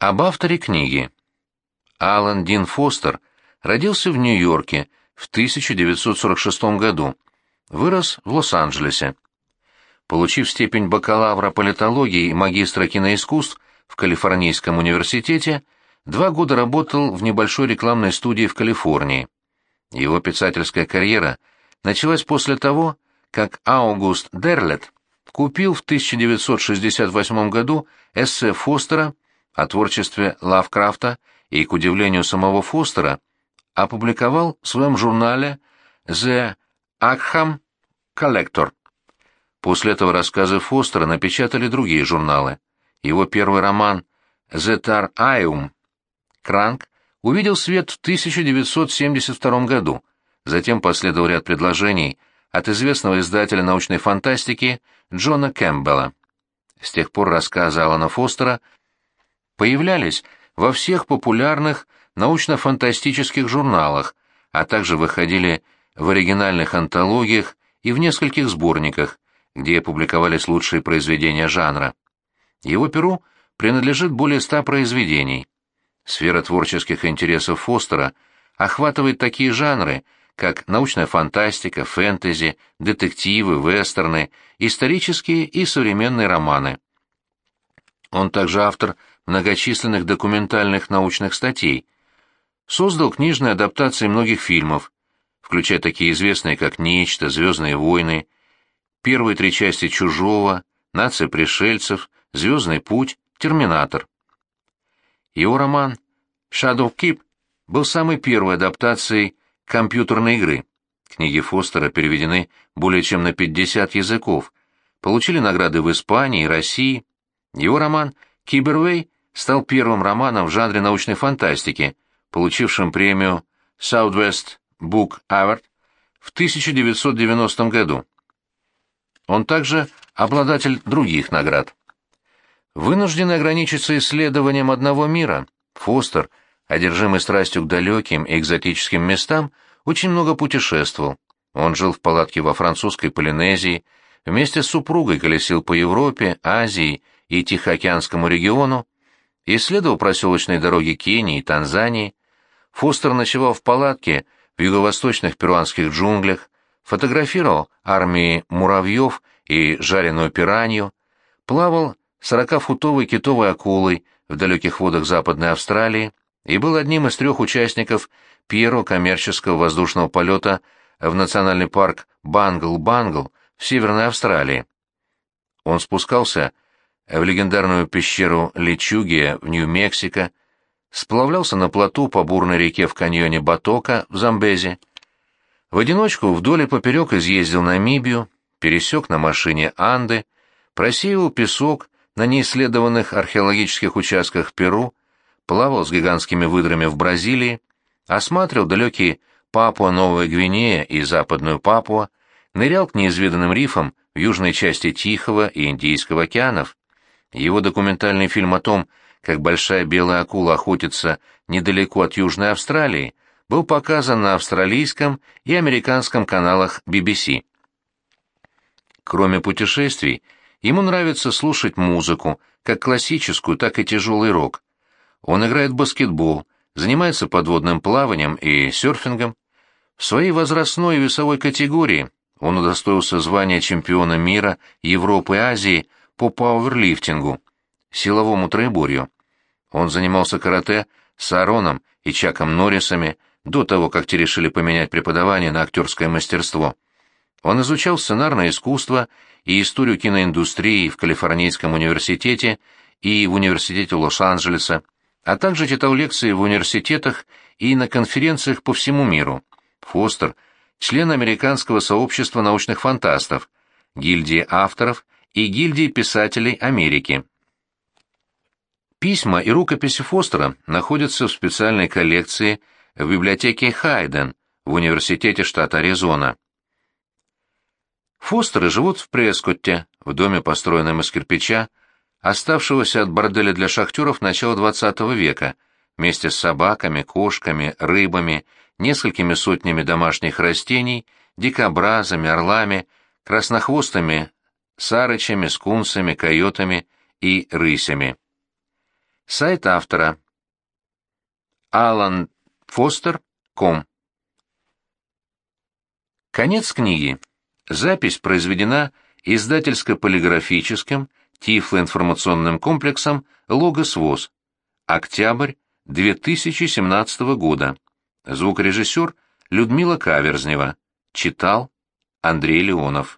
Об авторе книги. Алан Дин Фостер родился в Нью-Йорке в 1946 году, вырос в Лос-Анджелесе. Получив степень бакалавра политологии и магистра киноискусств в Калифорнийском университете, два года работал в небольшой рекламной студии в Калифорнии. Его писательская карьера началась после того, как Аугуст Дерлет купил в 1968 году эссе Фостера о творчестве Лавкрафта и, к удивлению самого Фостера, опубликовал в своем журнале «The Arkham Collector». После этого рассказы Фостера напечатали другие журналы. Его первый роман «The Tar Aeum» «Кранк» увидел свет в 1972 году, затем последовал ряд предложений от известного издателя научной фантастики Джона Кэмпбелла. С тех пор рассказы Алана Фостера появлялись во всех популярных научно-фантастических журналах, а также выходили в оригинальных антологиях и в нескольких сборниках, где публиковались лучшие произведения жанра. Его перу принадлежит более ста произведений. Сфера творческих интересов Фостера охватывает такие жанры, как научная фантастика, фэнтези, детективы, вестерны, исторические и современные романы. Он также автор многочисленных документальных научных статей, создал книжные адаптации многих фильмов, включая такие известные, как «Нечто», «Звездные войны», первые три части «Чужого», «Нация пришельцев», «Звездный путь», «Терминатор». Его роман «Shadow Keep» был самой первой адаптацией компьютерной игры. Книги Фостера переведены более чем на 50 языков, получили награды в Испании и России. Его роман «Кибервей» стал первым романом в жанре научной фантастики, получившим премию Southwest Book Award в 1990 году. Он также обладатель других наград. Вынужденный ограничиться исследованием одного мира, Фостер, одержимый страстью к далеким и экзотическим местам, очень много путешествовал. Он жил в палатке во французской Полинезии, вместе с супругой колесил по Европе, Азии и Тихоокеанскому региону, исследовал проселочные дороги Кении и Танзании, Фостер ночевал в палатке в юго-восточных перуанских джунглях, фотографировал армии муравьев и жареную пиранью, плавал сорокафутовой китовой акулой в далеких водах Западной Австралии и был одним из трех участников первого коммерческого воздушного полета в национальный парк Бангл-Бангл в Северной Австралии. Он спускался в легендарную пещеру Личугия в Нью-Мексико, сплавлялся на плоту по бурной реке в каньоне Батока в Замбезе, в одиночку вдоль и поперек изъездил Намибию, пересек на машине Анды, просеивал песок на неисследованных археологических участках Перу, плавал с гигантскими выдрами в Бразилии, осматривал далекие Папуа-Новая Гвинея и Западную Папуа, нырял к неизведанным рифам в южной части Тихого и Индийского океанов. Его документальный фильм о том, как большая белая акула охотится недалеко от Южной Австралии, был показан на австралийском и американском каналах BBC. Кроме путешествий, ему нравится слушать музыку, как классическую, так и тяжелый рок. Он играет в баскетбол, занимается подводным плаванием и серфингом. В своей возрастной и весовой категории он удостоился звания чемпиона мира, Европы и Азии по пауэрлифтингу, силовому троеборью. Он занимался карате с Аароном и Чаком Норрисами до того, как те решили поменять преподавание на актерское мастерство. Он изучал сценарное искусство и историю киноиндустрии в Калифорнийском университете и в университете Лос-Анджелеса, а также читал лекции в университетах и на конференциях по всему миру. Фостер – член Американского сообщества научных фантастов, гильдии авторов и гильдии писателей Америки. Письма и рукописи Фостера находятся в специальной коллекции в библиотеке Хайден в университете штата Аризона. Фостеры живут в Прескотте, в доме, построенном из кирпича, оставшегося от борделя для шахтеров начала XX века, вместе с собаками, кошками, рыбами, несколькими сотнями домашних растений, дикобразами, орлами, краснохвостыми сарычами, скунсами, койотами и рысями. Сайт автора. Алан. Конец книги. Запись произведена издательско-полиграфическим тифлоинформационным комплексом «Логос ВОЗ». Октябрь 2017 года. Звукорежиссер Людмила Каверзнева. Читал Андрей Леонов.